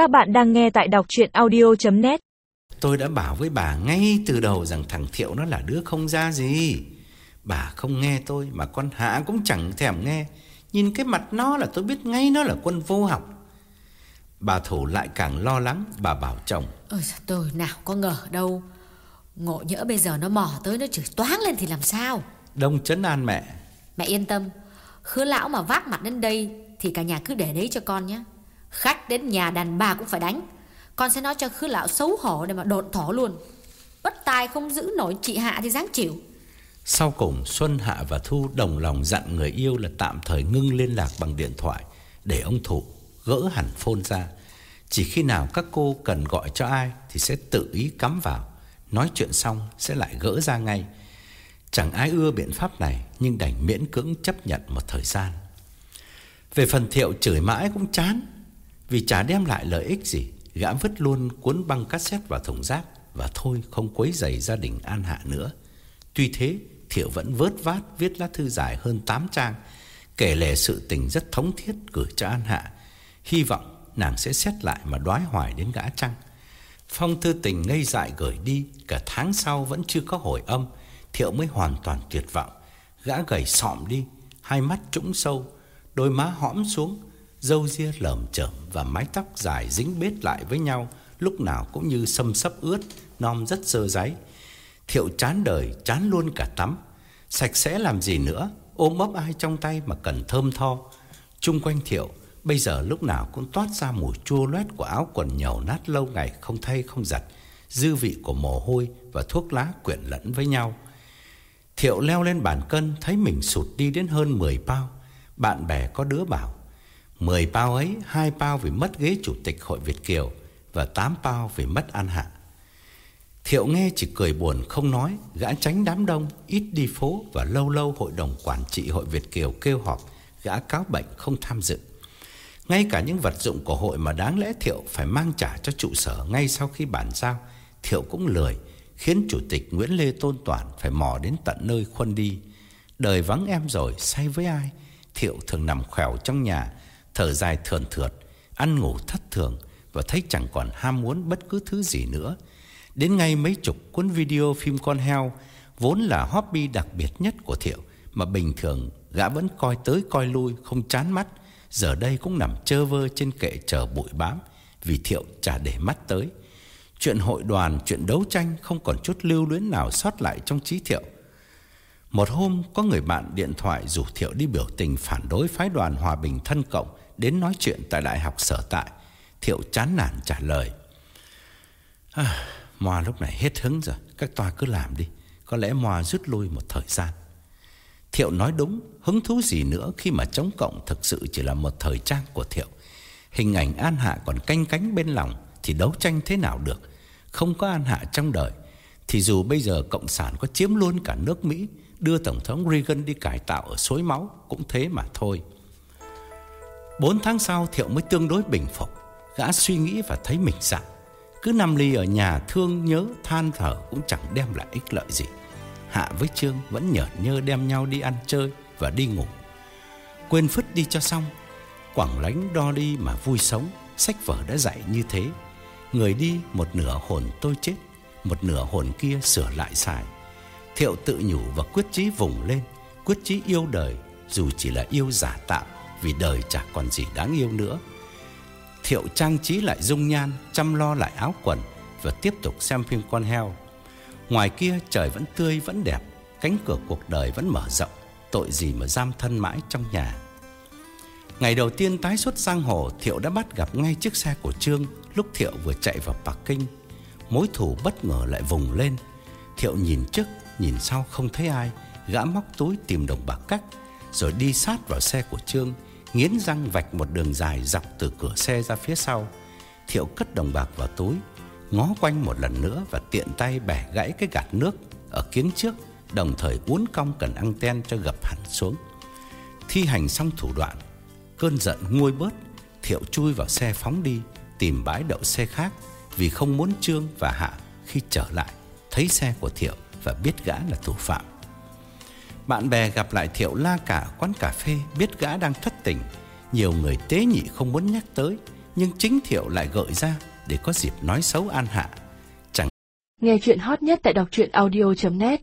Các bạn đang nghe tại đọc chuyện audio.net Tôi đã bảo với bà ngay từ đầu rằng thằng Thiệu nó là đứa không ra gì. Bà không nghe tôi mà con Hạ cũng chẳng thèm nghe. Nhìn cái mặt nó là tôi biết ngay nó là quân vô học. Bà Thủ lại càng lo lắng, bà bảo chồng. Ôi tôi nào có ngờ đâu. Ngộ nhỡ bây giờ nó mò tới nó chửi toáng lên thì làm sao? Đông chấn an mẹ. Mẹ yên tâm, khứa lão mà vác mặt đến đây thì cả nhà cứ để đấy cho con nhé. Khách đến nhà đàn bà cũng phải đánh. Con sẽ nói cho khứa lão xấu hổ để mà đột thỏ luôn. Bất tài không giữ nổi chị Hạ thì dáng chịu. Sau cùng Xuân Hạ và Thu đồng lòng dặn người yêu là tạm thời ngưng liên lạc bằng điện thoại để ông Thụ gỡ hẳn phone ra. Chỉ khi nào các cô cần gọi cho ai thì sẽ tự ý cắm vào, nói chuyện xong sẽ lại gỡ ra ngay. Chẳng ai ưa biện pháp này nhưng đành miễn cưỡng chấp nhận một thời gian. Về phần Thiệu chửi mãi cũng chán, vì chả đem lại lợi ích gì, gã vứt luôn cuốn băng cassette vào thùng rác và thôi không quấy rầy gia đình An Hạ nữa. Tuy thế, Thiệu vẫn vớt vát viết lá thư dài hơn 8 trang, kể lể sự tình rất thống thiết gửi cho An Hạ, hy vọng nàng sẽ xét lại mà đoái hoài đến gã chăng. Phong thư tình ngây dại gửi đi, cả tháng sau vẫn chưa có hồi âm, Thiệu mới hoàn toàn tuyệt vọng. Gã gầy sọm đi, hai mắt trũng sâu, đôi má hõm xuống, dâu ria lởm chởm và mái tóc dài dính bết lại với nhau, lúc nào cũng như sâm sấp ướt, non rất sơ ráy. Thiệu chán đời, chán luôn cả tắm. Sạch sẽ làm gì nữa, ôm ấp ai trong tay mà cần thơm tho. Trung quanh Thiệu, bây giờ lúc nào cũng toát ra mùi chua loét của áo quần nhầu nát lâu ngày không thay không giặt, dư vị của mồ hôi và thuốc lá quyện lẫn với nhau. Thiệu leo lên bàn cân thấy mình sụt đi đến hơn 10 bao. Bạn bè có đứa bảo 10 bao ấy, hai bao vì mất ghế chủ tịch hội Việt Kiều và 8 bao vì mất An Hạ. Thiệu nghe chỉ cười buồn không nói, gã tránh đám đông, ít đi phố và lâu lâu hội đồng quản trị hội Việt Kiều kêu họp, gã cáo bệnh không tham dự. Ngay cả những vật dụng của hội mà đáng lẽ Thiệu phải mang trả cho trụ sở ngay sau khi bàn giao, Thiệu cũng lười, khiến chủ tịch Nguyễn Lê Tôn Toản phải mò đến tận nơi khuân đi. Đời vắng em rồi, say với ai? Thiệu thường nằm khèo trong nhà, thở dài thườn thượt, ăn ngủ thất thường và thấy chẳng còn ham muốn bất cứ thứ gì nữa. Đến ngay mấy chục cuốn video phim con heo vốn là hobby đặc biệt nhất của Thiệu mà bình thường gã vẫn coi tới coi lui không chán mắt, giờ đây cũng nằm chơ vơ trên kệ chờ bụi bám vì Thiệu chả để mắt tới. Chuyện hội đoàn, chuyện đấu tranh không còn chút lưu luyến nào sót lại trong trí Thiệu. Một hôm có người bạn điện thoại rủ Thiệu đi biểu tình phản đối phái đoàn Hòa Bình Thân Cộng đến nói chuyện tại Đại học Sở Tại. Thiệu chán nản trả lời. À, Moa lúc này hết hứng rồi, các toa cứ làm đi. Có lẽ Moa rút lui một thời gian. Thiệu nói đúng, hứng thú gì nữa khi mà chống cộng thực sự chỉ là một thời trang của Thiệu. Hình ảnh An Hạ còn canh cánh bên lòng thì đấu tranh thế nào được. Không có An Hạ trong đời thì dù bây giờ cộng sản có chiếm luôn cả nước Mỹ, đưa tổng thống Reagan đi cải tạo ở suối máu cũng thế mà thôi. 4 tháng sau Thiệu mới tương đối bình phục, gã suy nghĩ và thấy mình dặn cứ nằm ly ở nhà thương nhớ than thở cũng chẳng đem lại ích lợi gì. Hạ với Trương vẫn nhởn nhơ đem nhau đi ăn chơi và đi ngủ. Quên phứt đi cho xong, quảng lánh đo đi mà vui sống, sách vở đã dạy như thế. Người đi một nửa hồn tôi chết, một nửa hồn kia sửa lại xài. Thiệu tự nhủ và quyết chí vùng lên, quyết chí yêu đời dù chỉ là yêu giả tạo vì đời chả còn gì đáng yêu nữa. Thiệu trang trí lại dung nhan, chăm lo lại áo quần và tiếp tục xem phim con heo. Ngoài kia trời vẫn tươi vẫn đẹp, cánh cửa cuộc đời vẫn mở rộng, tội gì mà giam thân mãi trong nhà. Ngày đầu tiên tái xuất giang hồ, Thiệu đã bắt gặp ngay chiếc xe của Trương lúc Thiệu vừa chạy vào Bắc Kinh. Mối thù bất ngờ lại vùng lên. Thiệu nhìn trước, nhìn sau không thấy ai, gã móc túi tìm đồng bạc cách rồi đi sát vào xe của Trương, nghiến răng vạch một đường dài dọc từ cửa xe ra phía sau. Thiệu cất đồng bạc vào túi, ngó quanh một lần nữa và tiện tay bẻ gãy cái gạt nước ở kiếng trước, đồng thời uốn cong cần anten cho gập hẳn xuống. Thi hành xong thủ đoạn, cơn giận nguôi bớt, Thiệu chui vào xe phóng đi, tìm bãi đậu xe khác vì không muốn Trương và Hạ khi trở lại thấy xe của Thiệu và biết gã là thủ phạm. Bạn bè gặp lại Thiệu la cả quán cà phê, biết gã đang thất tình. Nhiều người tế nhị không muốn nhắc tới, Nhưng chính Thiệu lại gợi ra Để có dịp nói xấu An Hạ Nghe chuyện hot nhất tại đọc audio.net